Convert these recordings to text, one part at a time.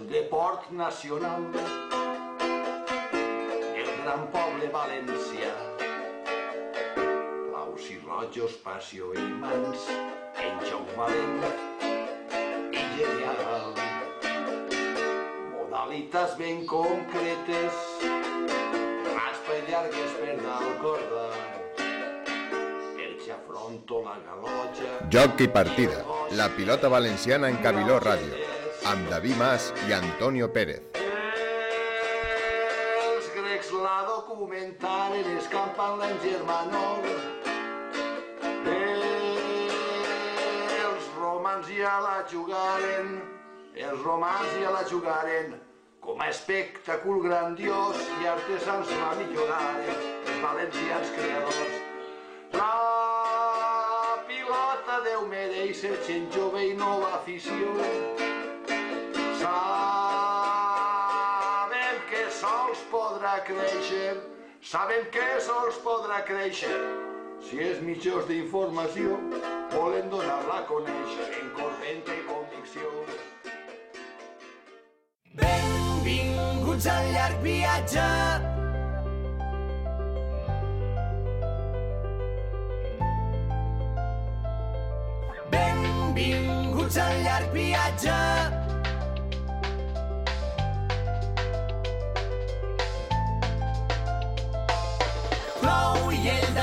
el deport nacional. El gran poble valencià. Blaus i rojos, passió i mans. En joc valent i genial. Modalitats ben concretes. Raspa i llargues per dalt corda. Joc i partida. La pilota valenciana en Cabiló Ràdio. Amb David Mas i Antonio Pérez. Els grecs la documentaren escampant la en germanor. Els romans ja la jugaren, els romans ja la jugaren, com a espectacle grandiós i artesans la milloraren, els valencians creadors. La pilota Déu mereix ser gent jove i nova afició. Sols podrà créixer, sabem que sols podrà créixer. Si és mitjors d'informació, volen donar-la a conèixer en corrent i convicció. Benvinguts al llarg viatge. Benvinguts al llarg viatge.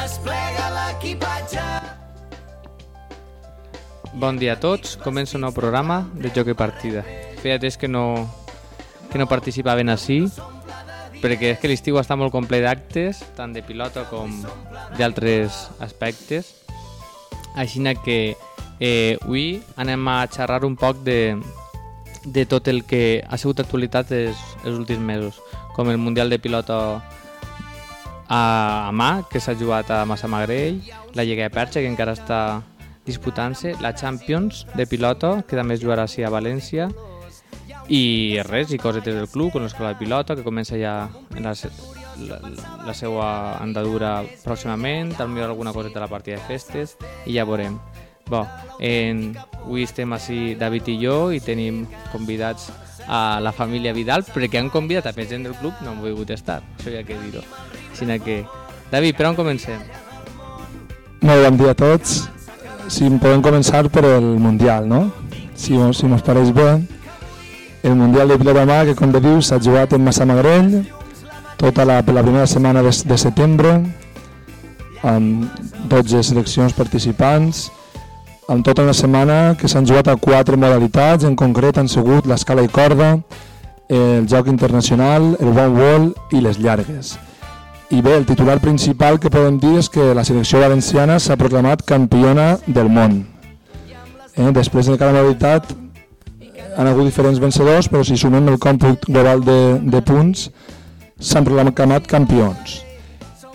Desplega l'equipatge. Bon dia a tots, comença un nou programa de Joc i Partida. Feia temps que no, que no participaven així, perquè és que l'estiu està molt complet d'actes, tant de pilota com d'altres aspectes. Així que eh, avui anem a xerrar un poc de, de tot el que ha sigut actualitat els, els últims mesos, com el Mundial de Pilota a, mà, que s'ha jugat a Massamagrell, la Lliga de Perxa, que encara està disputant-se, la Champions de pilota, que també es jugarà així a València, i res, i cosetes del club, con l'escola de pilota, que comença ja en la, la, la seva andadura pròximament, també alguna coseta a la partida de festes, i ja veurem. Bo, en, avui estem així David i jo i tenim convidats a la família Vidal, perquè han convidat a més gent del club, no han volgut estar, això ha que dir-ho. Així que, David, per on comencem? Molt bon dia a tots. Si podem començar per el Mundial, no? Si, si mos pareix bé, el Mundial de pilota a mà, que com bé dius, s'ha jugat en Massamagrell, tota la, la primera setmana de, de setembre, amb 12 seleccions participants, amb tota una setmana que s'han jugat a quatre modalitats, en concret han sigut l'escala i corda, el joc internacional, el one wall i les llargues. I bé, el titular principal que podem dir és que la selecció valenciana s'ha proclamat campiona del món. Eh? Després de cada modalitat han hagut diferents vencedors, però si sumem el còmput global de, de punts, s'han proclamat campions.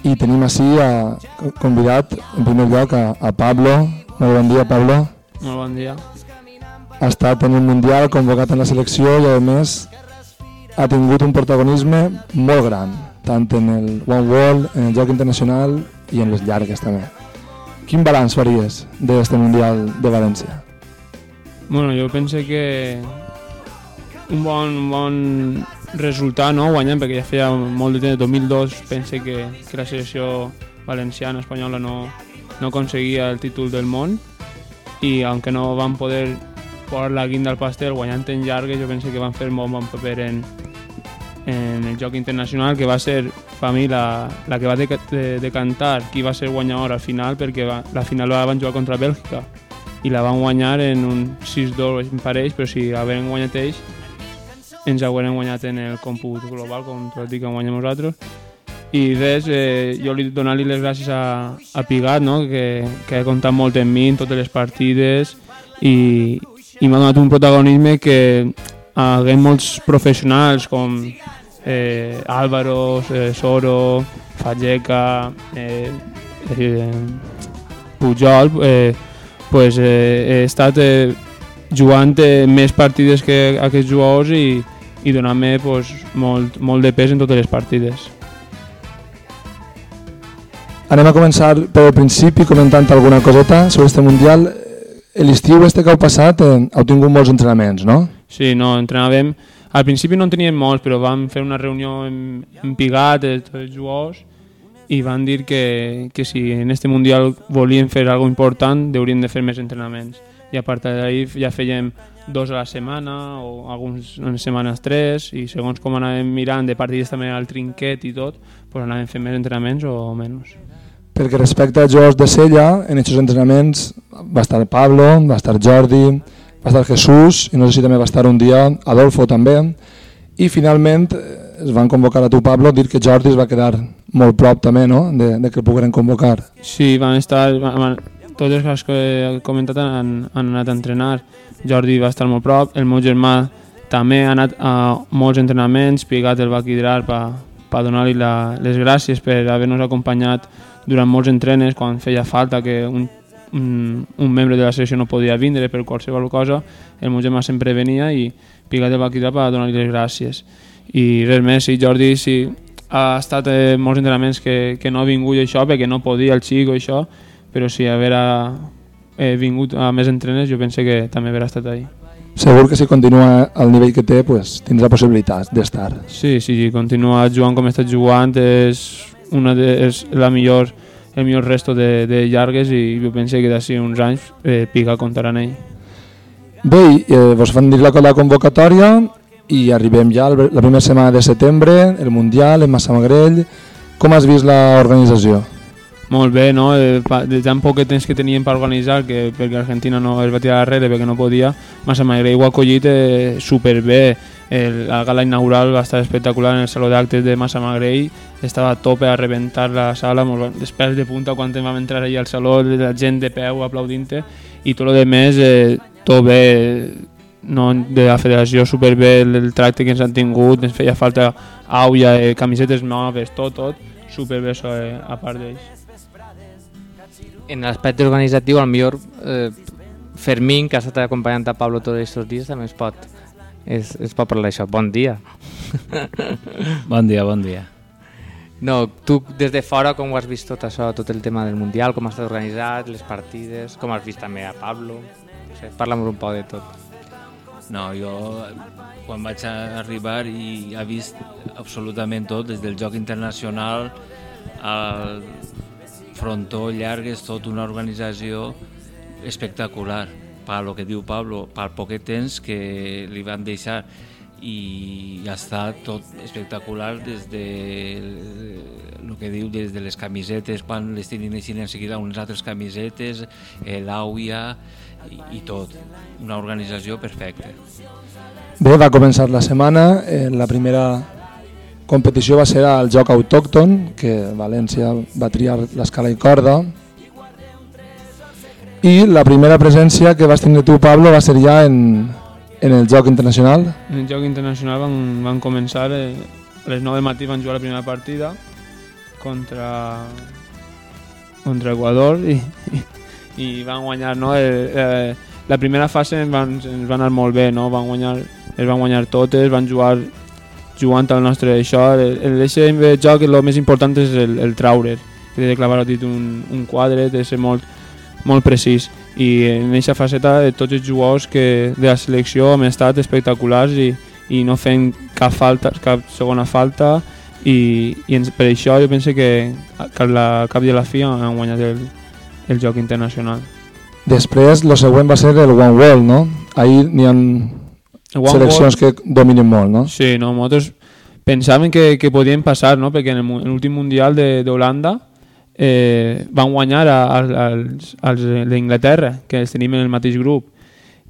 I tenim així a, convidat, en primer lloc, a, a Pablo. Molt bon dia, Pablo. Molt bon dia. Ha estat en un Mundial convocat en la selecció i, a més, ha tingut un protagonisme molt gran, tant en el One World, en el joc internacional i en les llargues també. Quin balanç faries d'aquest Mundial de València? Bueno, jo penso que un bon, un bon resultat, no? guanyant, perquè ja feia molt de temps, 2002, pense que, que la selecció valenciana, espanyola, no, no aconseguia el títol del món i aunque no van poder posar la guinda al pastel guanyant en llargues, jo penso que van fer molt bon paper en, en el joc internacional, que va ser per mi la, la que va de, de, decantar qui va ser guanyador al final, perquè va, la final la van jugar contra Bèlgica i la van guanyar en un 6-2 em pareix, però si hagueren guanyat ells ens haurem guanyat en el còmput global, com tot dic que guanyem nosaltres. I res, eh, jo li donar-li les gràcies a, a Pigat, no? que, que ha comptat molt en mi en totes les partides i, i m'ha donat un protagonisme que haguem molts professionals com eh, Álvaro, eh, Soro, Fageca, eh, eh, Pujol, eh, pues, eh, he estat eh, jugant eh, més partides que aquests jugadors i, i donant-me pues, molt, molt de pes en totes les partides. Anem a començar per el principi comentant alguna coseta sobre este Mundial. Eh, L'estiu este que heu passat eh, heu tingut molts entrenaments, no? Sí, no, entrenàvem Al principi no en teníem molts, però vam fer una reunió en, en Pigat, de tots els jugadors, i van dir que, que si en este Mundial volien fer alguna important, haurien de fer més entrenaments. I a partir d'ahir ja fèiem dos a la setmana o algunes setmanes tres i segons com anàvem mirant de partits també al trinquet i tot, pues anàvem fent més entrenaments o menys. Perquè respecte a jugadors de Sella, en aquests entrenaments va estar Pablo, va estar Jordi, va estar Jesús, i no sé si també va estar un dia Adolfo també, i finalment eh, es van convocar a tu Pablo, dir que Jordi es va quedar molt prop també no? de, de que el pogueren convocar. Sí, van estar, van, van, totes les que he comentat han, han anat a entrenar, Jordi va estar molt prop, el meu germà també ha anat a molts entrenaments, Pigat el va quidrar per pa donar-li les gràcies per haver-nos acompanyat durant molts entrenes quan feia falta que un, un, un membre de la selecció no podia vindre per qualsevol cosa, el meu germà sempre venia i Pigat el va quidrar per donar-li les gràcies. I res més, sí, Jordi sí, ha estat en molts entrenaments que, que no ha vingut això perquè no podia el xico i això, però si haver eh, vingut a més entrenes jo pense que també haver estat ahí. Segur que si continua al nivell que té pues, tindrà possibilitats d'estar. Sí, sí, si continua jugant com està jugant és, una de, és la millor, el millor resto de, de llargues i jo pense que d'ací uns anys eh, Pica comptarà en ell. Bé, eh, vos fan dir la, la convocatòria i arribem ja la primera setmana de setembre, el Mundial, en Massamagrell. Com has vist l'organització? Molt bé, no? De, de tan poc temps que teníem per organitzar, que perquè Argentina no es va tirar darrere perquè no podia, Massamagrell ho ha acollit eh, superbé. El, la gala inaugural va estar espectacular en el Saló d'Actes de Massamagrell, estava a tope a rebentar la sala, molt, després de punta quan vam entrar allà al saló, la gent de peu aplaudint-te, i tot el més, eh, tot bé, no, de la federació superbé el, el tracte que ens han tingut, ens feia falta auia, eh, camisetes noves, tot, tot, superbé això eh, a part d'ells. En l'aspecte organitzatiu, al millor eh, Fermín, que ha estat acompanyant a Pablo tots aquests dies, també es pot, es, es pot parlar d'això. Bon dia. bon dia, bon dia. No, tu des de fora com ho has vist tot això, tot el tema del Mundial, com ha estat organitzat, les partides, com has vist també a Pablo? No sé, parla'm un poc de tot. No, jo quan vaig arribar i he vist absolutament tot, des del joc internacional al frontó llarg, és tot una organització espectacular. Per lo que diu Pablo, per poquet temps que li van deixar i ha estat tot espectacular des de el que diu des de les camisetes quan les tenen així en seguida unes altres camisetes l'àuia i, i tot. Una organització perfecta. Bé, va començar la setmana. Eh, la primera competició va ser el joc autòcton que València va triar l'escala i corda i la primera presència que vas tenir tu Pablo va ser ja en, en el joc internacional? En el joc internacional van, van començar, eh, a les 9 de matí van jugar la primera partida contra, contra Ecuador i, i, i van guanyar, no? Eh, eh, la primera fase ens van, ens van anar molt bé, no? Van guanyar, es van guanyar totes, van jugar jugant al nostre això. De joc el més important és el, el traure, que de clavar dit un, un quadre, de ser molt, molt precís i en aquesta faceta de tots els jugadors que de la selecció han estat espectaculars i, i no fent cap falta, cap segona falta i, i ens, per això jo penso que, que la cap de la fi han guanyat el, el joc internacional. Després, el següent va ser el One World, no? Ahir n'hi ha seleccions que dominen molt, no? Sí, no, nosaltres pensàvem que, que podien passar, no? perquè en l'últim Mundial d'Holanda eh, van guanyar a, a, als, als d'Inglaterra, que els tenim en el mateix grup,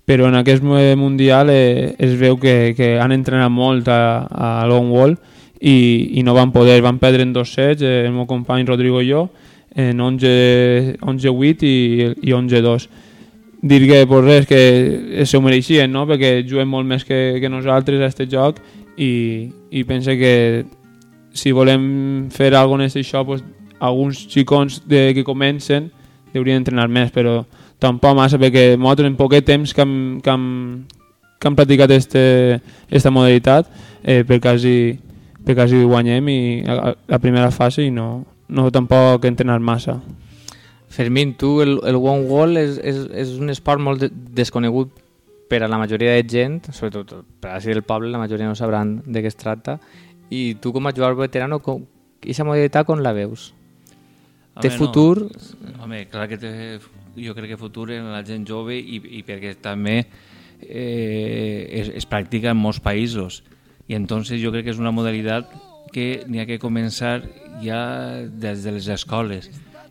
però en aquest Mundial eh, es veu que, que han entrenat molt a, a Long Wall i, i no van poder, van perdre en dos sets, eh, el meu company Rodrigo i jo, en 11-8 11 i, i 11-2 dir que pues res, que se ho mereixien, no? perquè juguen molt més que, que nosaltres a aquest joc i, i pense que si volem fer alguna cosa això, pues, alguns xicons de, que comencen haurien d'entrenar més, però tampoc massa, perquè nosaltres en poquet temps que hem, que hem, que hem practicat aquesta modalitat, eh, per, quasi, per quasi guanyem i la, la primera fase i no, no tampoc entrenar massa. Fermín, tu el, el One Wall és, és, és un esport molt de, desconegut per a la majoria de gent, sobretot per a ser del poble, la majoria no sabran de què es tracta. I tu com a jugador veterano, com, aquesta modalitat com la veus? Té Home, futur? No. Home, clar que té, jo crec que futur en la gent jove i, i perquè també eh, es, es practica en molts països. I entonces jo crec que és una modalitat que n'hi ha que començar ja des de les escoles.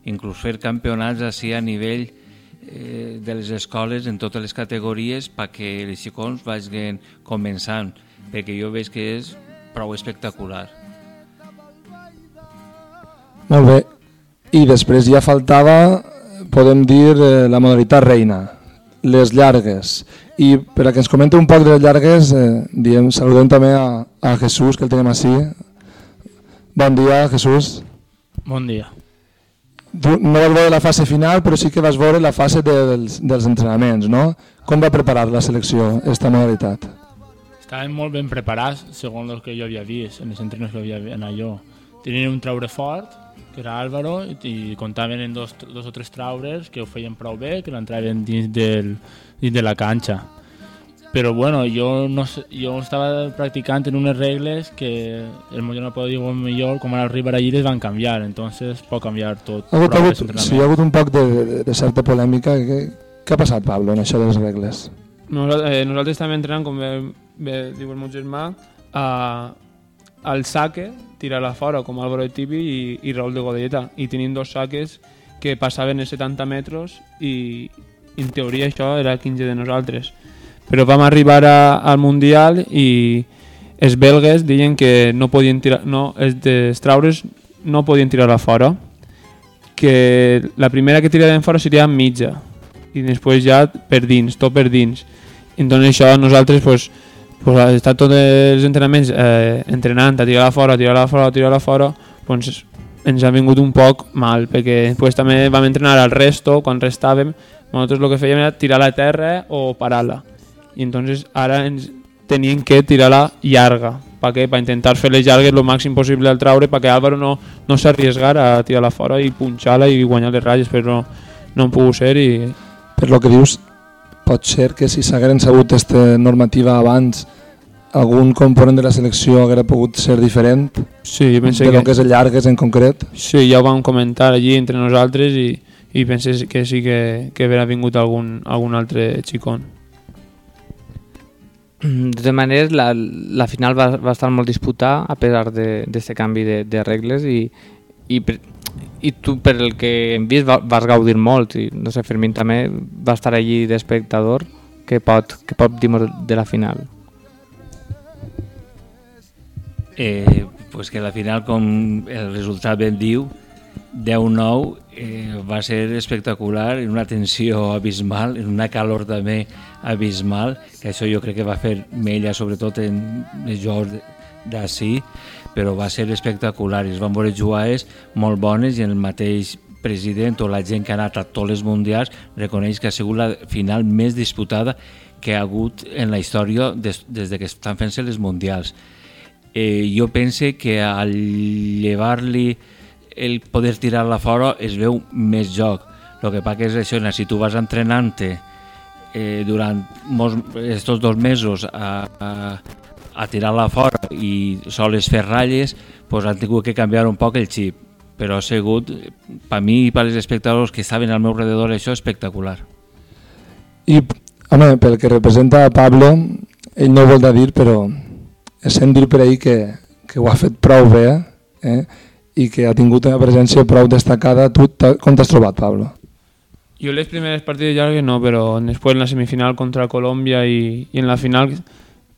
Inclús fer campionats així a nivell eh, de les escoles en totes les categories perquè els xicons vagin començant, perquè jo veig que és prou espectacular. Molt bé. I després ja faltava, podem dir, eh, la modalitat reina, les llargues. I per a que ens comente un poc de les llargues, eh, diem, saludem també a, a Jesús, que el tenim així. Bon dia, Jesús. Bon dia. No vas veure la fase final, però sí que vas veure la fase de, dels, dels entrenaments, no? Com va preparar la selecció, esta modalitat? Estaven molt ben preparats, segons el que jo havia vist, en els entrenos que havia anat jo. Tenien un traure fort, que era Álvaro, i comptaven en dos, dos o tres traures que ho feien prou bé, que l'entraven dins, del, dins de la canxa. Però bueno, jo, no, sé- jo estava practicant en unes regles que el millor no dir millor, com ara arribar allí les van canviar, entonces pot canviar tot. Ha hagut, ha hagut, sí, hi ha hagut un poc de, de, de certa polèmica. Què, què ha passat, Pablo, en això de les regles? Nosaltres, eh, nosaltres també entrenem, com bé, bé diu el meu germà, a, al saque, tirar-la fora, com Álvaro de Tibi i, i Raúl de Godelleta. I tenim dos saques que passaven els 70 metres i en teoria això era 15 de nosaltres. Però vam arribar a, al Mundial i els belgues deien que no podien tirar, no, els dels traures no podien tirar-la fora, que la primera que tiraven fora seria mitja i després ja per dins, tot per dins. Entonces això nosaltres pues, pues, estar tots els entrenaments eh, entrenant a tirar-la fora, tirar-la fora, tirar-la fora, pues, ens ha vingut un poc mal, perquè pues, també vam entrenar al resto, quan restàvem, nosaltres el que fèiem era tirar-la a terra o parar-la. I entonces ara ens tenien que tirar-la llarga, per intentar fer les llargues el màxim possible al traure, perquè Álvaro no, no s'arriesgara a tirar-la fora i punxar-la i guanyar les ratlles, però no han pogut ser i Per lo que dius, pot ser que si s'hagueren sabut aquesta normativa abans, algun component de la selecció haguera pogut ser diferent sí, jo penso de que... lo que és el llargues en concret. Sí, ja ho vam comentar allí entre nosaltres i, i pensé que sí que, que haurà vingut algun, algun altre xicón. De totes maneres, la, la final va, va estar molt disputada a pesar d'aquest canvi de, de regles i, i, i tu per el que hem vist va, vas gaudir molt i no sé, Fermín també va estar allí d'espectador. Que pot, pot dir de la final? Eh, pues que la final, com el resultat ben diu, 10-9 eh, va ser espectacular, en una tensió abismal, en una calor també abismal, que això jo crec que va fer mella sobretot en els jocs d'ací, però va ser espectacular. I es van veure jugades molt bones i el mateix president o la gent que ha anat a tots els mundials reconeix que ha sigut la final més disputada que ha hagut en la història des, des de que estan fent-se les mundials. Eh, jo pense que al llevar-li el poder tirar-la fora es veu més joc. El que passa que és això, si tu vas entrenant-te eh, durant aquests dos mesos a, a, a tirar-la fora i sols fer ratlles, pues han tingut que canviar un poc el xip. Però ha sigut, per mi i per als espectadors que estaven al meu rededor, això espectacular. I, home, pel que representa Pablo, ell no ho vol dir, però sent dir per ahir que, que ho ha fet prou bé eh? I que ha tingut una presència prou destacada. Tu com t'has trobat, Pablo? Jo les primeres partides llargues no, però després en la semifinal contra Colòmbia i, i en la final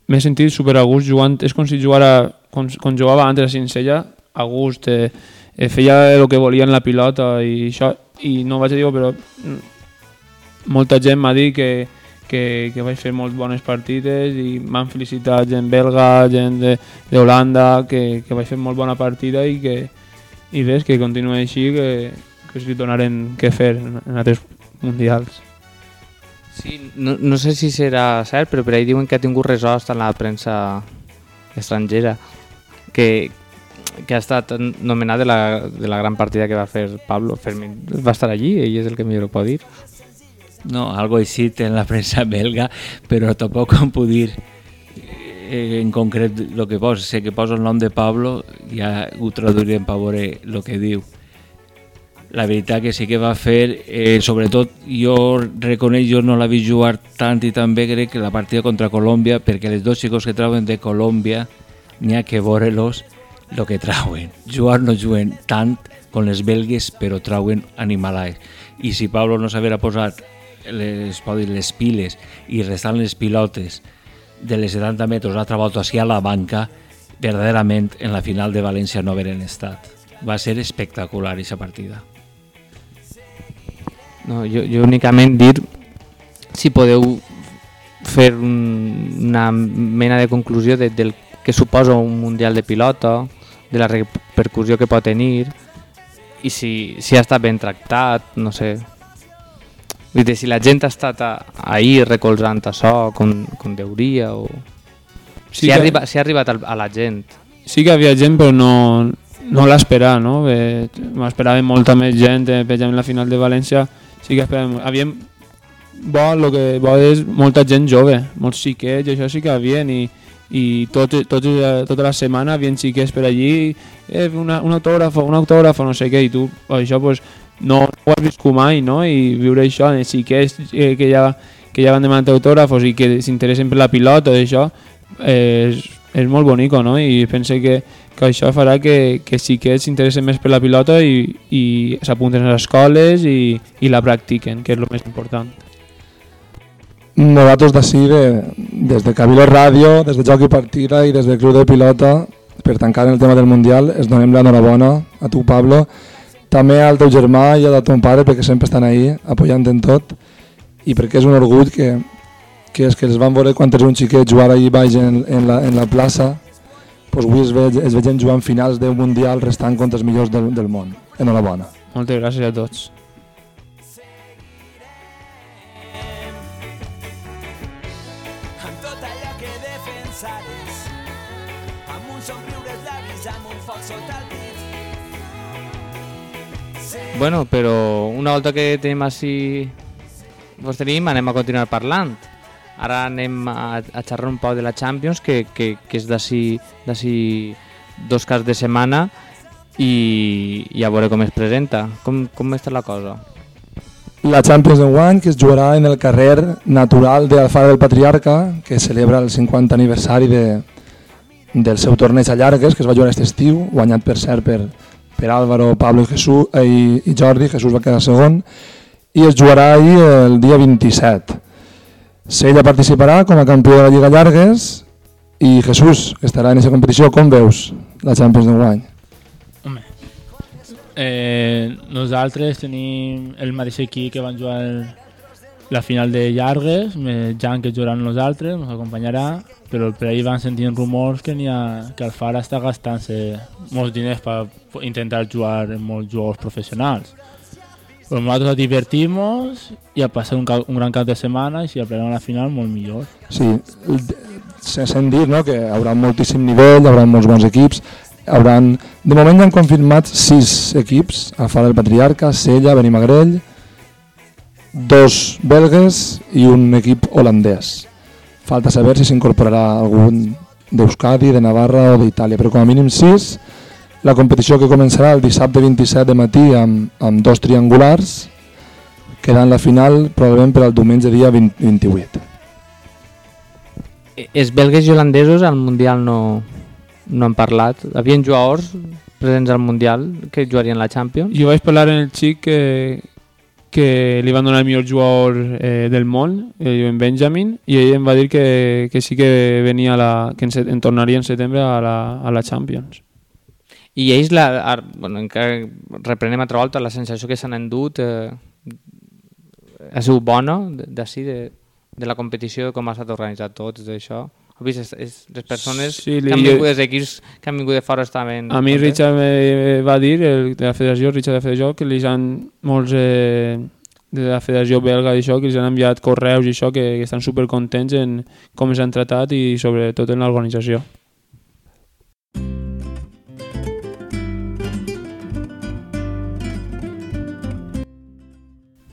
m'he sentit super a gust jugant, és com si jugara com, com jugava antes a Cincella, a gust, eh, eh, feia el que volia en la pilota i això, i no vaig dir però mm, molta gent m'ha dit que, que, que vaig fer molt bones partides i m'han felicitat gent belga, gent d'Holanda, que, que vaig fer molt bona partida i que i ves que continua així, que, que es li donaren què fer en, en altres mundials. Sí, no, no sé si serà cert, però per ahí diuen que ha tingut resort en la premsa estrangera, que, que ha estat nomenat de la, de la gran partida que va fer Pablo Fermín. Va estar allí, ell és el que millor ho pot dir. No, algo així en la premsa belga, però tampoc em puc dir eh, en concret el que posa. Sé que posa el nom de Pablo, ja ho traduirem per veure el que diu. La veritat que sí que va fer, eh, sobretot jo reconeix, jo no l'he vist jugar tant i tan bé, crec que la partida contra Colòmbia, perquè els dos xicos que trauen de Colòmbia n'hi ha que veure-los el que trauen. Jugar no juguen tant com les belgues, però trauen animalais. I si Pablo no s'haguera posat les, les piles i restant les pilotes de les 70 metres l'altra volta així a la banca, verdaderament en la final de València no hagueren estat. Va ser espectacular aquesta partida. No, jo, jo únicament dir si podeu fer un, una mena de conclusió de, del que suposa un Mundial de pilota, de la repercussió que pot tenir i si, si ha estat ben tractat, no sé. Vull dir, si la gent ha estat a, ahir recolzant això com, com deuria o... Sí si, ha que- arriba, si ha arribat al- a la gent. Sí que havia gent, però no, no l'esperava, no? M'esperava molta més gent, eh, per exemple, la final de València sí que esperàvem... Havíem... Bo, el que bo és molta gent jove, molts xiquets, això sí que havien, i, i tot, tot, tota la setmana havien xiquets per allí, eh, una, un autògraf, un autògraf, no sé què, i tu això pues, no, no ho has viscut mai, no? I viure això, els xiquets eh, que, ja, que ja van demanar autògrafos i que s'interessen per la pilota, i això, eh, és, és molt bonico, no? I pense que, que això farà que, que sí que s'interessen més per la pilota i, i s'apunten a les escoles i, i la practiquen, que és el més important. Nosaltres d'ací, de, des de Cabildo Ràdio, des de Joc i Partida i des del Club de Pilota, per tancar el tema del Mundial, es donem l'enhorabona a tu, Pablo, també al teu germà i a ton pare, perquè sempre estan ahí, apoyant en tot, i perquè és un orgull que, que és que els van veure quan és un xiquet jugar ahir baix en, en, la, en la plaça, doncs avui es, ve, es vegem jugant finals d'un Mundial restant contra els millors del, del món. Enhorabona. Moltes gràcies a tots. Bueno, però una volta que tenim així vos tenim, anem a continuar parlant. Ara anem a, a xerrar un poc de la Champions, que, que, que és d'ací dos caps de setmana i, i a veure com es presenta. Com, com està la cosa? La Champions d'enguany, que es jugarà en el carrer natural de Alfara del Patriarca, que celebra el 50 aniversari de, del seu torneig a llargues, que es va jugar aquest estiu, guanyat per cert per, per Álvaro, Pablo i, Jesús, eh, i, Jordi, Jesús va quedar segon, i es jugarà ahir el dia 27. Sella participarà com a campió de la Lliga Llargues i Jesús, estarà en aquesta competició, com veus la Champions d'enguany? Eh, nosaltres tenim el mateix equip que van jugar la final de llargues, més Jan que jugarà amb nosaltres, ens acompanyarà, però per ahir van sentint rumors que, ha, que el Fara està gastant-se molts diners per intentar jugar amb molts jugadors professionals. Però nosaltres ens divertim i a passar un, un gran cap de setmana i si aplenem a la final molt millor. Sí, el- se sent dir no, que hi haurà moltíssim nivell, hi haurà molts bons equips, hauran, de moment han confirmat sis equips, Alfara del Patriarca, Sella, Benimagrell, dos belgues i un equip holandès. Falta saber si s'incorporarà algun d'Euskadi, de Navarra o d'Itàlia, però com a mínim sis. La competició que començarà el dissabte 27 de matí amb, amb dos triangulars, quedant la final probablement per al diumenge dia 20, 28. Eh, Els belgues i holandesos al Mundial no, no han parlat. Havien jugadors presents al Mundial que jugarien la Champions. Jo vaig parlar amb el xic que, que li van donar el millor jugador eh, del món, eh, en Benjamin, i ell em va dir que, que sí que venia a la, que en, en tornaria en setembre a la, a la Champions. I ells, la, a, bueno, encara reprenem altra volta, la sensació que s'han endut eh, ha sigut bona de- d'ací, de, de la competició, com ha estat organitzat tot, tot això. Has vist, és, és, les persones Sí, que han li- vingut dels equips que han vingut de fora estaven... A mi? Richard me va dir, el de la federació, Richard de la federació, que li han molts eh, de la federació belga i això, que els han enviat correus i això, que, que estan supercontents en com s'han tratat i sobretot en l'organització.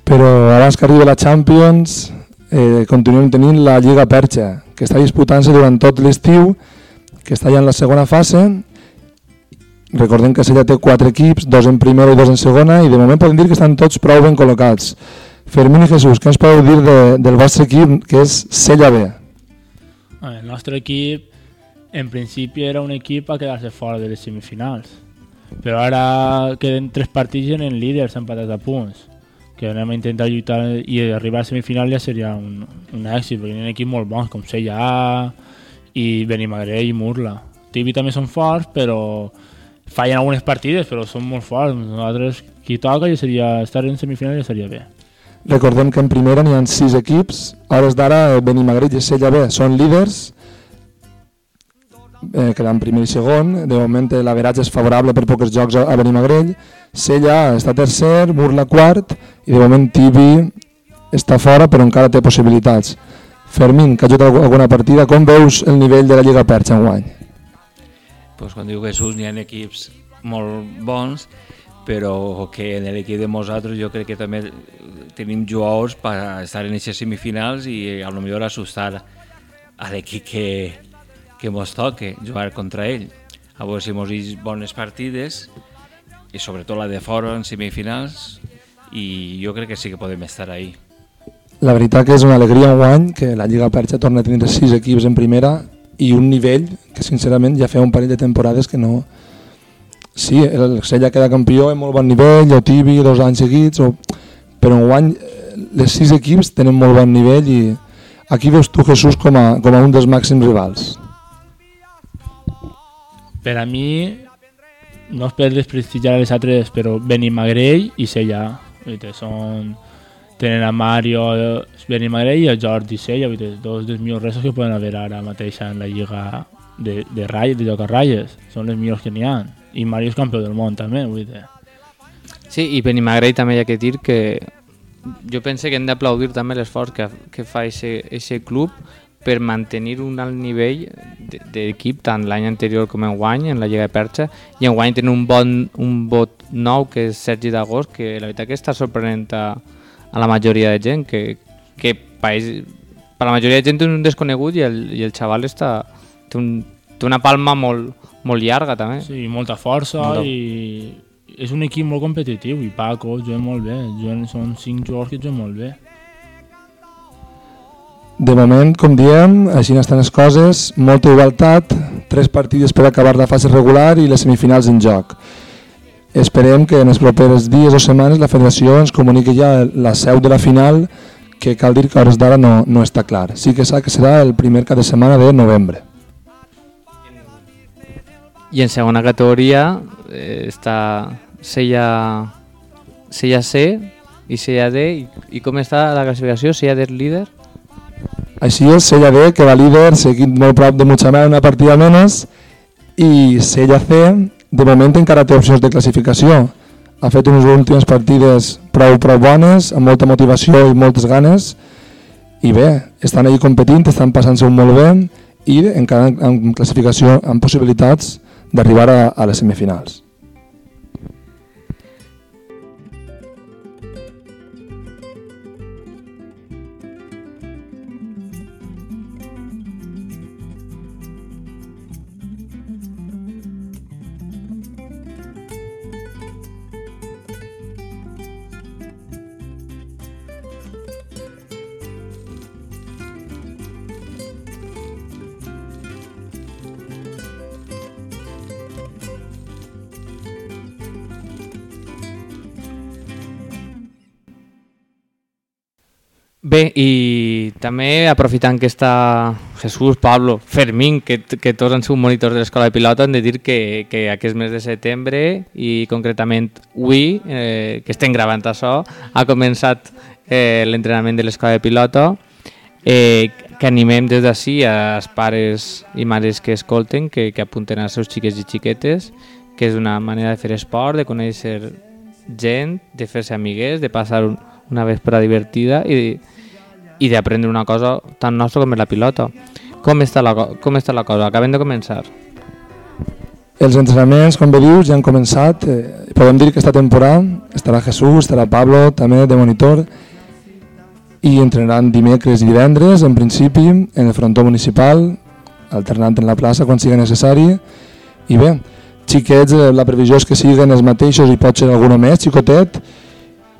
Però abans que arribi la Champions eh, continuem tenint la Lliga Perxa, que està disputant-se durant tot l'estiu, que està ja en la segona fase. Recordem que Sella té quatre equips, dos en primera i dos en segona, i de moment podem dir que estan tots prou ben col·locats. Fermín i Jesús, què ens podeu dir de, del vostre equip, que és Sella B? El nostre equip, en principi, era un equip a quedar-se fora de les semifinals. Però ara queden tres partits en líders empatats a punts que anem a intentar lluitar i arribar a semifinal ja seria un, un èxit, perquè hi ha un equip molt bons, com Sella i Benimagrell i Murla. Tibi també són forts, però fallen algunes partides, però són molt forts. Nosaltres, qui toca, ja seria, estar en semifinal ja seria bé. Recordem que en primera n'hi ha sis equips, a hores d'ara Benimagrell i Sella B són líders, eh, quedant primer i segon, de moment l'averatge és favorable per pocs jocs a Benimagrell, Sella està tercer, Murla quart i de moment Tibi està fora però encara té possibilitats. Fermín, que ha jugat alguna partida, com veus el nivell de la Lliga Perxa enguany? Pues quan diu Jesús n'hi ha equips molt bons, però que en l'equip de nosaltres jo crec que també tenim jugadors per estar en aquestes semifinals i a lo millor assustar a l'equip que, que mos toque jugar contra ell. A veure si mos bones partides i sobretot la de fora en semifinals i jo crec que sí que podem estar ahí. La veritat que és una alegria un guany que la Lliga Perxa torna a tenir sis equips en primera i un nivell que sincerament ja feia un parell de temporades que no... Sí, el Sella queda campió en molt bon nivell, o Tibi dos anys seguits, o... però en guany les sis equips tenen molt bon nivell i aquí veus tu Jesús com a, com a un dels màxims rivals. Per a mi no es per desprestigiar les altres, però Benimagrell i Sella. Són, tenen a Mario Benimagrell i a Jordi Sella, dos dels millors restos que poden haver ara mateix en la lliga de, de, ratlles, de joc a ratlles. Són les millors que n'hi ha. I Mario és campió del món també, vull. Sí, i Benimagrell també hi ha que dir que jo penso que hem d'aplaudir també l'esforç que, que fa aquest club per mantenir un alt nivell d'equip tant l'any anterior com en guany en la Lliga de Perxa. I en guany tenen un bon un vot nou que és Sergi d'Agost que la veritat que està sorprenent a, a la majoria de gent que, que país, per la majoria de gent és un desconegut i el, i el xaval està, té, un, té una palma molt, molt llarga també. Sí, molta força Molta. i és un equip molt competitiu i Paco juga molt bé, juguen, són cinc jugadors que juguen molt bé de moment, com diem, així estan les coses, molta igualtat, tres partides per acabar la fase regular i les semifinals en joc. Esperem que en els propers dies o setmanes la federació ens comuniqui ja la seu de la final, que cal dir que a hores d'ara no, no està clar. Sí que sap que serà el primer cada setmana de novembre. I en segona categoria eh, està Sella, Sella C i Sella D. I, I com està la classificació? Sella D líder? Així és, Sella B, que va líder, seguint molt prop de Mutxamel, una partida menys, i Sella C, de moment encara té opcions de classificació. Ha fet unes últimes partides prou, prou bones, amb molta motivació i moltes ganes, i bé, estan allà competint, estan passant-se molt bé, i encara en classificació amb possibilitats d'arribar a, a les semifinals. Bé, i també aprofitant que està Jesús, Pablo, Fermín, que, que tots han sigut monitors de l'escola de pilota, hem de dir que, que aquest mes de setembre i concretament avui, eh, que estem gravant això, ha començat eh, l'entrenament de l'escola de pilota, eh, que animem des d'ací als pares i mares que escolten, que, que apunten als seus xiquets i xiquetes, que és una manera de fer esport, de conèixer gent, de fer-se amigues, de passar un, una vespre divertida i, i d'aprendre una cosa tan nostra com és la pilota. Com està la, com està la cosa? Acabem de començar. Els entrenaments, com bé dius, ja han començat. Eh, podem dir que aquesta temporada estarà Jesús, estarà Pablo, també de monitor, i entrenaran dimecres i divendres, en principi, en el frontó municipal, alternant en la plaça quan sigui necessari. I bé, xiquets, eh, la previsió és que siguin els mateixos i pot ser alguna més, xicotet.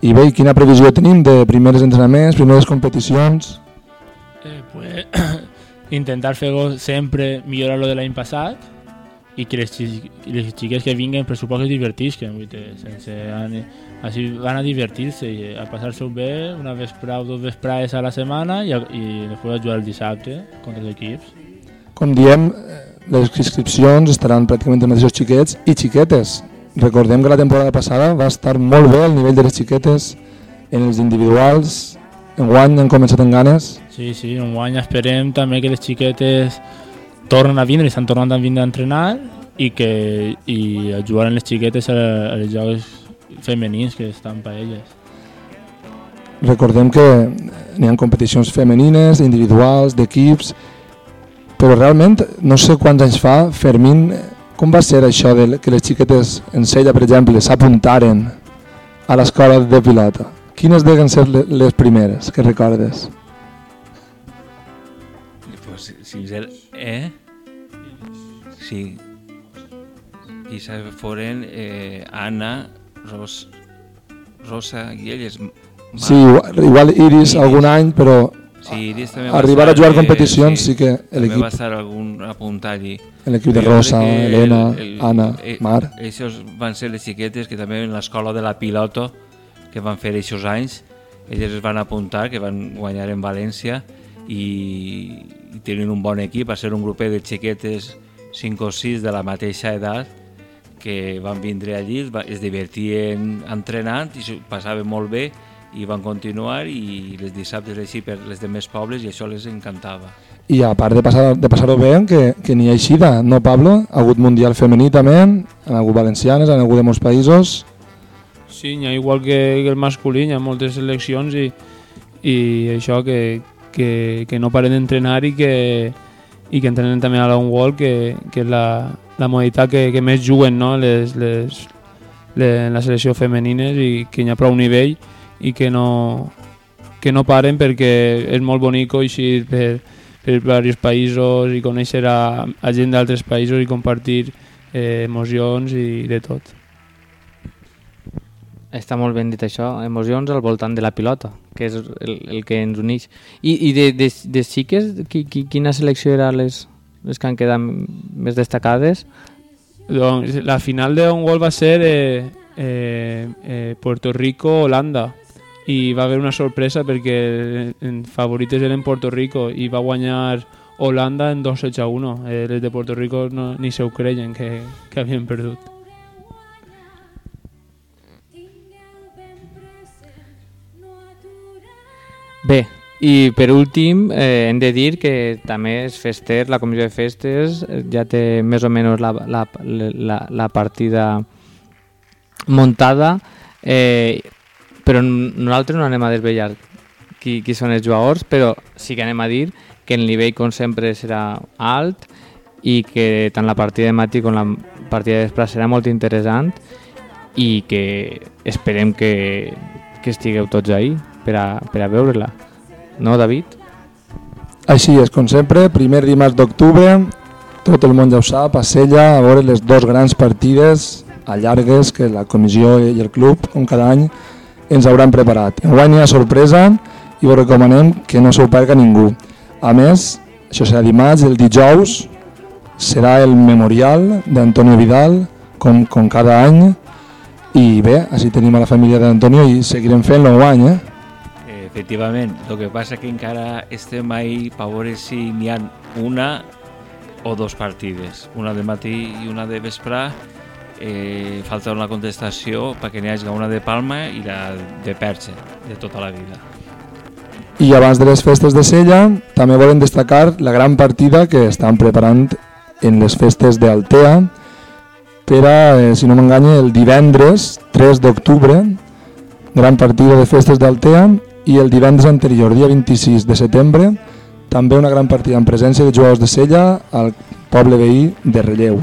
I bé, quina previsió tenim de primers entrenaments, primeres competicions? Eh, pues, intentar fer sempre millorar lo de l'any passat i que les, les xiques que vinguen per suposo que divertisquen, vull dir, sense així van a divertir-se i a passar-se bé una vesprada o dos vesprades a la setmana i, a, i després a jugar el dissabte contra els equips. Com diem, eh, les inscripcions estaran pràcticament els mateixos xiquets i xiquetes. Recordem que la temporada passada va estar molt bé el nivell de les xiquetes en els individuals. Enguany han començat en ganes. Sí, sí, enguany esperem també que les xiquetes tornen a vindre, estan tornant a vindre a entrenar i que i a jugar en les xiquetes als jocs femenins que estan per elles. Recordem que n'hi ha competicions femenines, individuals, d'equips, però realment no sé quants anys fa, Fermín, com va ser això de que les xiquetes en Sella, per exemple, s'apuntaren a l'escola de pilota? Quines deuen ser les primeres que recordes? Pues, sincer, eh? Sí. Quizás foren eh, Anna, Ros, Rosa i elles. Sí, igual, igual Iris, Iris algun any, però sí, Iris també arribar a jugar competicions sí, sí que l'equip... va estar algun apuntat allí. L'equip de Rosa, Helena, el, el, Anna, el, Mar. Eixos van ser les xiquetes que també en l'escola de la Piloto que van fer aquests anys, elles es van apuntar, que van guanyar en València i, i tenien un bon equip, va ser un grupet de xiquetes 5 o 6 de la mateixa edat que van vindre allí, es divertien entrenant i passaven molt bé i van continuar i les dissabtes així per les demés pobles i això les encantava. I a part de passar-ho de passar bé, que, que n'hi ha eixida, no Pablo? Ha hagut Mundial femení també, han hagut valencianes, han hagut de molts països. Sí, n'hi ha igual que, el masculí, hi ha moltes seleccions i, i això que, que, que no paren d'entrenar i que, i que entrenen també a la Wall, que, que és la, la modalitat que, que més juguen no? les, les, les, la selecció femenines i que hi ha prou nivell i que no, que no paren perquè és molt bonic així per, per diversos països i conèixer a, a gent d'altres països i compartir eh, emocions i de tot. Està molt ben dit això, emocions al voltant de la pilota, que és el, el que ens uneix. I, i de, de, de xiques, qui, qui, quina selecció era les, les que han quedat més destacades? Doncs la final de un gol va ser eh, eh, eh, Puerto Rico-Holanda i va haver una sorpresa perquè en favorites eren Puerto Rico i va guanyar Holanda en 2 a 1. Eh, les de Puerto Rico no, ni se ho creien que, que havien perdut. Bé, i per últim eh, hem de dir que també és fester, la comissió de festes eh, ja té més o menys la, la, la, la partida muntada, eh, però nosaltres no anem a desvetllar qui, qui són els jugadors, però sí que anem a dir que el nivell, com sempre, serà alt i que tant la partida de matí com la partida de vespre serà molt interessant i que esperem que, que estigueu tots ahí per a, per a veure-la. No, David? Així és, com sempre, primer dimarts d'octubre, tot el món ja ho sap, a Sella, a veure les dos grans partides a llargues que la comissió i el club, com cada any, ens hauran preparat. Enguany hi ha sorpresa i us recomanem que no s'ho perca ningú. A més, això serà dimarts, el dijous serà el memorial d'Antonio Vidal, com, com cada any, i bé, així tenim a la família d'Antonio i seguirem fent-lo eh? Efectivament, el que passa que encara estem ahí per veure si n'hi ha una o dos partides, una de matí i una de vespre. Eh, falta una contestació perquè n'hi hagi una de Palma i la de Perxa, de tota la vida. I abans de les festes de Sella, també volem destacar la gran partida que estan preparant en les festes d'Altea per a, eh, si no m'enganya, el divendres 3 d'octubre, gran partida de festes d'Altea i el divendres anterior, dia 26 de setembre, també una gran partida en presència de jugadors de Sella al poble veí de Relleu.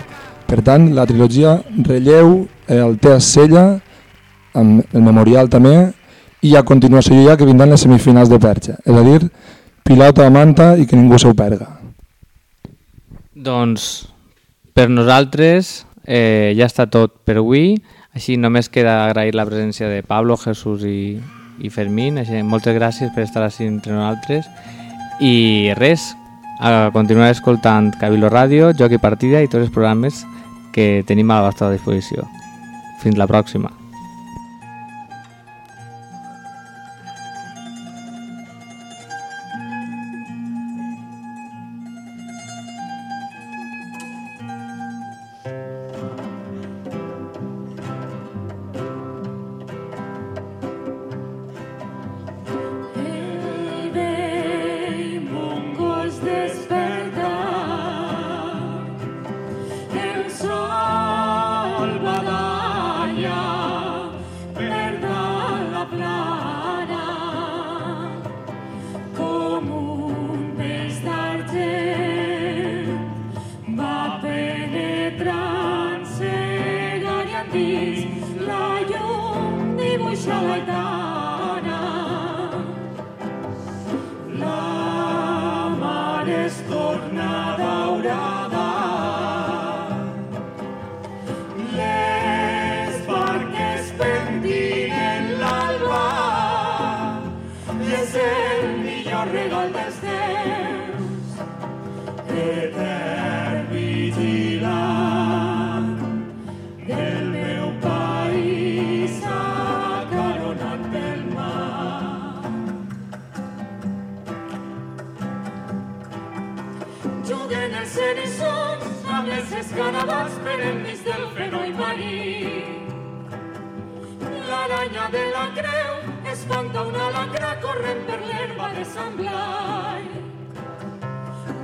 Per tant, la trilogia Relleu, eh, el Tea Sella, el Memorial també, i a continuació ja que vindran les semifinals de perxa, és a dir, pilota a manta i que ningú s'ho perga. Doncs per nosaltres eh, ja està tot per avui, així només queda agrair la presència de Pablo, Jesús i, i Fermín, així, moltes gràcies per estar així entre nosaltres. I res, a continuar escoltant Cabilo Ràdio, Joc i Partida i tots els programes que tenim a la vostra disposició. Fins la pròxima. Amb els escarabats per enmig del fenoi marí. L'aranya de la creu espanta una lacra corrent per l'herba de Sant Blai.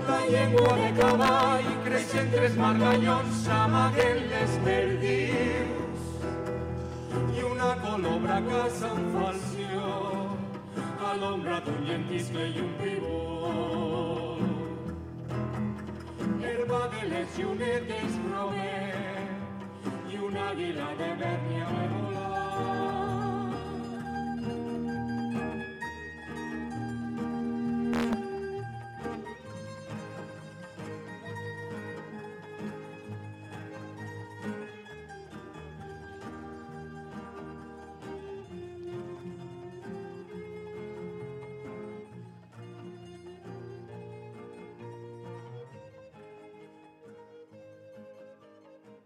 La llengua de cavall creix entre els margallons s'amaguen les perdius i una colobra caça en falsió a l'ombra d'un llentiscle i un pivot. Herba de les llunetes prové i una àguila de Bèrnia ve volar.